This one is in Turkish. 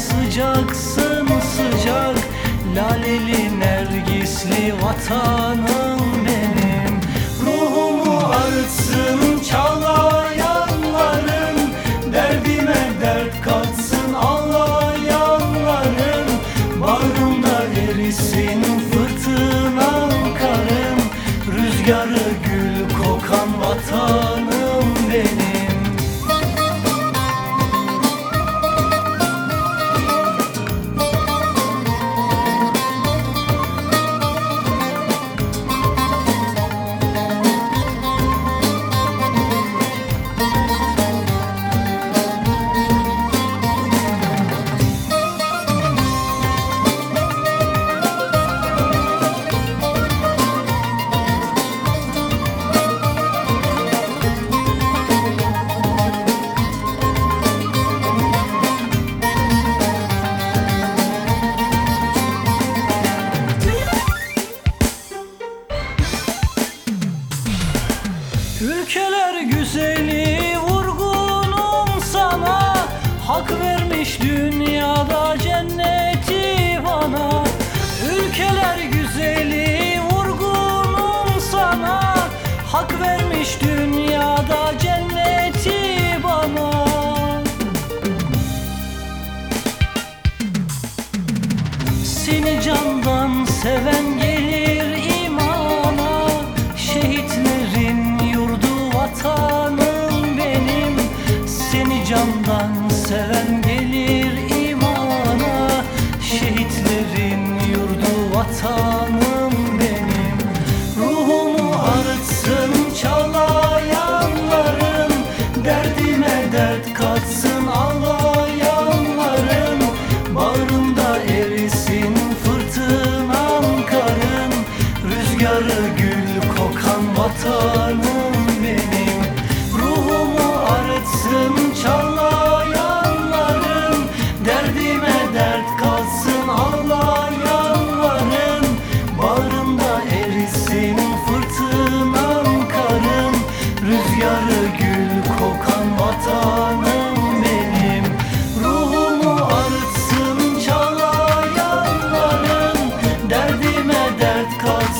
sıcaksın sıcak. Laleli nergisli vatanım benim. Ruhumu artsın çalayanların Derdime dert katsın ağlayanların Bağrımda erisin fırtınam karım. Rüzgarı gül kokan vatanım Hak vermiş dünyada cenneti bana. Ülkeler güzeli vurgunum sana. Hak vermiş dünyada cenneti bana. Seni candan seven gelir imana. Şehitlerin yurdu vatanım candan vatanım benim Ruhumu artsın çalayanların Derdime dert katsın